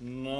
No